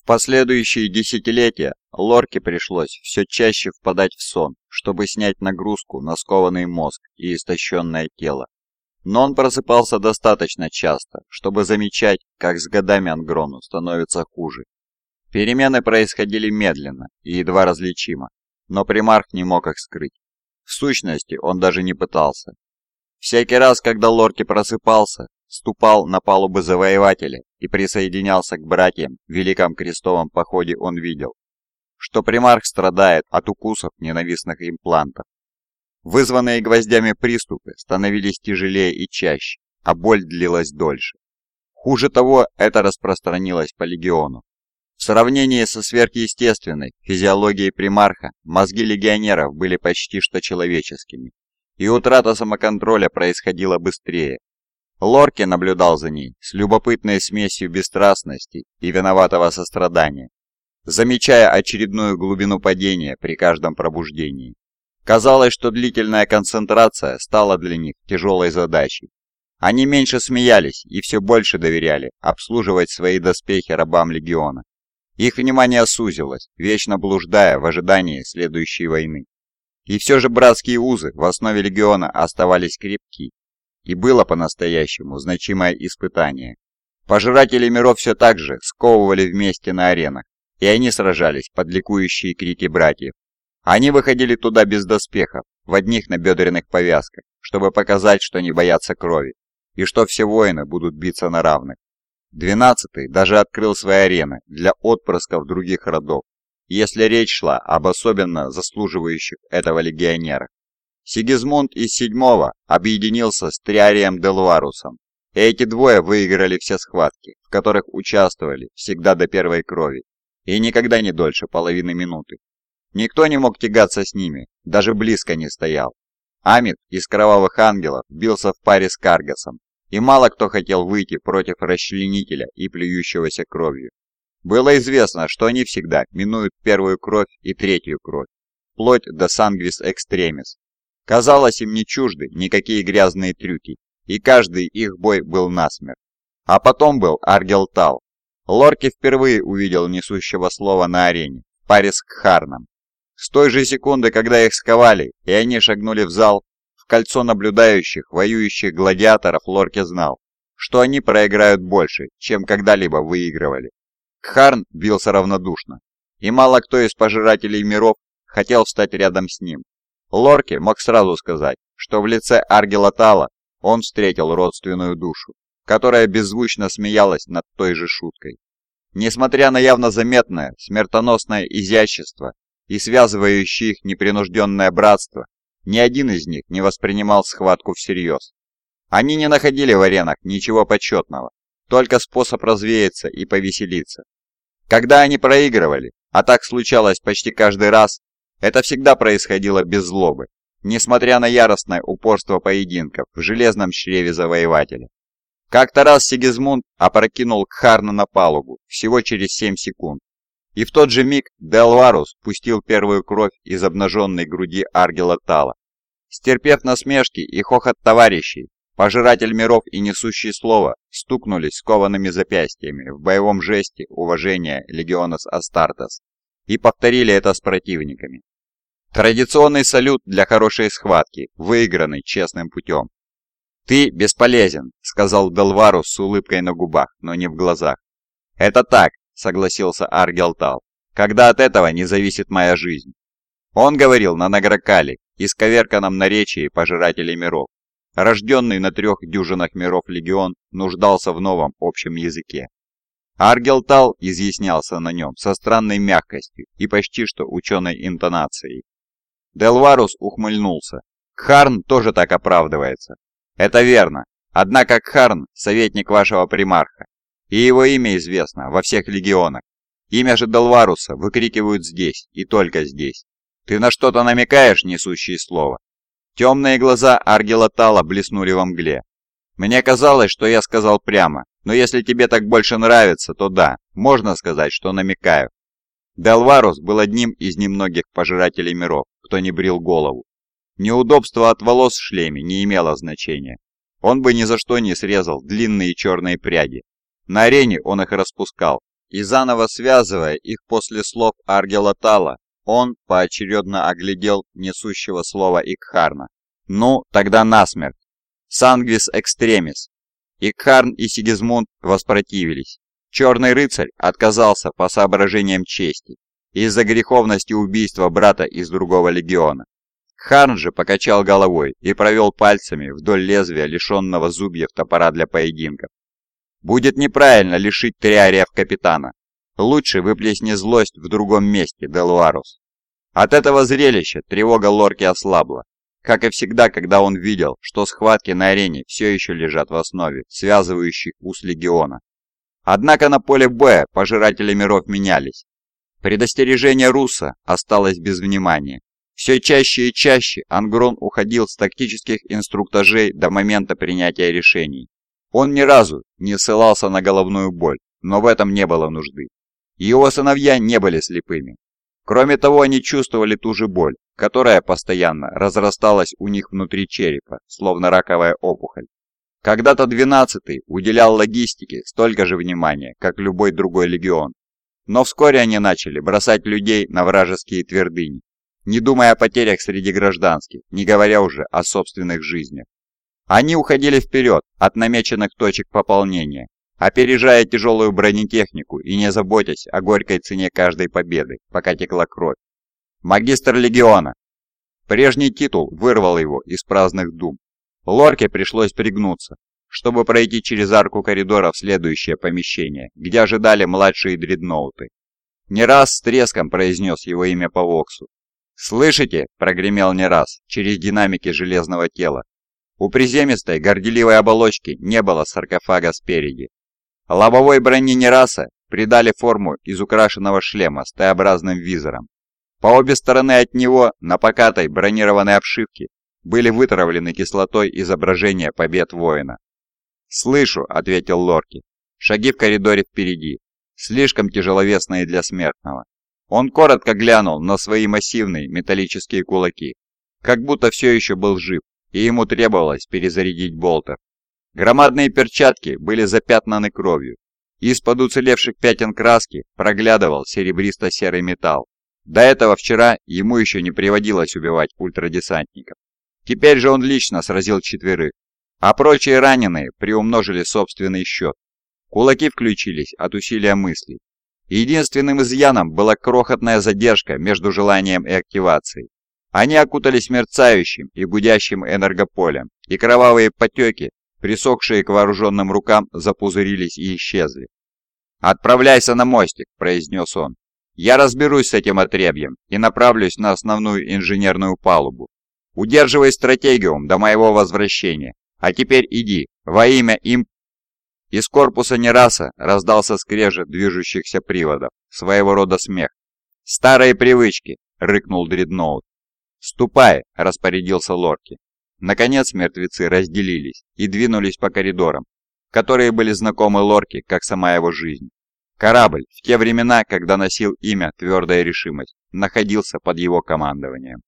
В последующие десятилетия Лорке пришлось все чаще впадать в сон, чтобы снять нагрузку на скованный мозг и истощенное тело. Но он просыпался достаточно часто, чтобы замечать, как с годами Ангрону становится хуже. Перемены происходили медленно и едва различимо, но примарх не мог их скрыть. В сущности, он даже не пытался. Всякий раз, когда Лорки просыпался, ступал на палубы завоевателя и присоединялся к братьям в Великом Крестовом походе, он видел, что примарх страдает от укусов ненавистных имплантов. Вызванные гвоздями приступы становились тяжелее и чаще, а боль длилась дольше. Хуже того, это распространилось по легиону. В сравнении со сверхъестественной физиологией примарха, мозги легионеров были почти что человеческими, и утрата самоконтроля происходила быстрее, Лорки наблюдал за ней с любопытной смесью бесстрастности и виноватого сострадания, замечая очередную глубину падения при каждом пробуждении. Казалось, что длительная концентрация стала для них тяжелой задачей. Они меньше смеялись и все больше доверяли обслуживать свои доспехи рабам легиона. Их внимание сузилось, вечно блуждая в ожидании следующей войны. И все же братские узы в основе легиона оставались крепки, и было по-настоящему значимое испытание. Пожиратели миров все так же сковывали вместе на аренах, и они сражались под ликующие крики братьев. Они выходили туда без доспехов, в одних набедренных повязках, чтобы показать, что не боятся крови, и что все воины будут биться на равных. Двенадцатый даже открыл свои арены для отпрысков других родов, если речь шла об особенно заслуживающих этого легионерах. Сигизмунд из седьмого объединился с Триарием Делварусом, и эти двое выиграли все схватки, в которых участвовали всегда до первой крови, и никогда не дольше половины минуты. Никто не мог тягаться с ними, даже близко не стоял. Амид из Кровавых Ангелов бился в паре с Каргасом, и мало кто хотел выйти против расчленителя и плюющегося кровью. Было известно, что они всегда минуют первую кровь и третью кровь, вплоть до Сангвис Экстремис, Казалось, им не чужды никакие грязные трюки, и каждый их бой был насмерть. А потом был Аргелтал. Лорки впервые увидел несущего слова на арене, в паре с Кхарном. С той же секунды, когда их сковали, и они шагнули в зал, в кольцо наблюдающих, воюющих гладиаторов Лорки знал, что они проиграют больше, чем когда-либо выигрывали. Кхарн бился равнодушно, и мало кто из пожирателей миров хотел встать рядом с ним, Лорки мог сразу сказать, что в лице Аргела Тала он встретил родственную душу, которая беззвучно смеялась над той же шуткой. Несмотря на явно заметное смертоносное изящество и связывающее их непринужденное братство, ни один из них не воспринимал схватку всерьез. Они не находили в аренах ничего почетного, только способ развеяться и повеселиться. Когда они проигрывали, а так случалось почти каждый раз, это всегда происходило без злобы, несмотря на яростное упорство поединков в железном чреве завоевателя. Как-то раз Сигизмунд опрокинул Кхарна на палубу всего через 7 секунд, и в тот же миг Делварус пустил первую кровь из обнаженной груди Аргела Тала. Стерпев насмешки и хохот товарищей, Пожиратель миров и несущий слово стукнулись скованными запястьями в боевом жесте уважения Легионас Астартес и повторили это с противниками. Традиционный салют для хорошей схватки, выигранный честным путем. «Ты бесполезен», — сказал Делварус с улыбкой на губах, но не в глазах. «Это так», — согласился Аргелтал, — «когда от этого не зависит моя жизнь». Он говорил на Награкале, исковерканном наречии пожирателей миров. Рожденный на трех дюжинах миров легион нуждался в новом общем языке. Аргелтал изъяснялся на нем со странной мягкостью и почти что ученой интонацией. Делварус ухмыльнулся. Кхарн тоже так оправдывается. Это верно. Однако Кхарн – советник вашего примарха. И его имя известно во всех легионах. Имя же Делваруса выкрикивают здесь и только здесь. Ты на что-то намекаешь, несущий слово? Темные глаза Аргела Тала блеснули во мгле. Мне казалось, что я сказал прямо, но если тебе так больше нравится, то да, можно сказать, что намекаю. Делварус был одним из немногих пожирателей миров, кто не брил голову. Неудобство от волос в шлеме не имело значения. Он бы ни за что не срезал длинные черные пряди. На арене он их распускал, и заново связывая их после слов Аргела Тала, он поочередно оглядел несущего слова Икхарна. «Ну, тогда насмерть! Сангвис экстремис!» Икхарн и Сигизмунд воспротивились. Черный рыцарь отказался по соображениям чести из-за греховности убийства брата из другого легиона. Харн же покачал головой и провел пальцами вдоль лезвия, лишенного зубьев топора для поединков. «Будет неправильно лишить триариев капитана. Лучше выплесни злость в другом месте, Делуарус». От этого зрелища тревога Лорки ослабла, как и всегда, когда он видел, что схватки на арене все еще лежат в основе, связывающих уз легиона. Однако на поле боя пожиратели миров менялись. Предостережение Руса осталось без внимания. Все чаще и чаще Ангрон уходил с тактических инструктажей до момента принятия решений. Он ни разу не ссылался на головную боль, но в этом не было нужды. Его сыновья не были слепыми. Кроме того, они чувствовали ту же боль, которая постоянно разрасталась у них внутри черепа, словно раковая опухоль. Когда-то 12-й уделял логистике столько же внимания, как любой другой легион. Но вскоре они начали бросать людей на вражеские твердыни, не думая о потерях среди гражданских, не говоря уже о собственных жизнях. Они уходили вперед от намеченных точек пополнения, опережая тяжелую бронетехнику и не заботясь о горькой цене каждой победы, пока текла кровь. Магистр легиона. Прежний титул вырвал его из праздных дум. Лорке пришлось пригнуться, чтобы пройти через арку коридора в следующее помещение, где ожидали младшие дредноуты. Не раз с треском произнес его имя по Воксу, «Слышите?» – прогремел не раз, через динамики железного тела. У приземистой, горделивой оболочки не было саркофага спереди. Лобовой брони Нераса придали форму из украшенного шлема с Т-образным визором. По обе стороны от него, на покатой бронированной обшивке, были вытравлены кислотой изображения побед воина. «Слышу», — ответил Лорки. «Шаги в коридоре впереди. Слишком тяжеловесные для смертного. Он коротко глянул на свои массивные металлические кулаки, как будто все еще был жив, и ему требовалось перезарядить болтер. Громадные перчатки были запятнаны кровью. Из-под уцелевших пятен краски проглядывал серебристо-серый металл. До этого вчера ему еще не приводилось убивать ультрадесантников. Теперь же он лично сразил четверых, а прочие раненые приумножили собственный счет. Кулаки включились от усилия мыслей, Единственным изъяном была крохотная задержка между желанием и активацией. Они окутались мерцающим и гудящим энергополем, и кровавые потеки, присохшие к вооруженным рукам, запузырились и исчезли. «Отправляйся на мостик», — произнес он. «Я разберусь с этим отребьем и направлюсь на основную инженерную палубу. Удерживай стратегиум до моего возвращения. А теперь иди, во имя им из корпуса Нераса раздался скрежет движущихся приводов, своего рода смех. «Старые привычки!» — рыкнул Дредноут. «Ступай!» — распорядился Лорки. Наконец мертвецы разделились и двинулись по коридорам, которые были знакомы Лорки, как сама его жизнь. Корабль, в те времена, когда носил имя «Твердая решимость», находился под его командованием.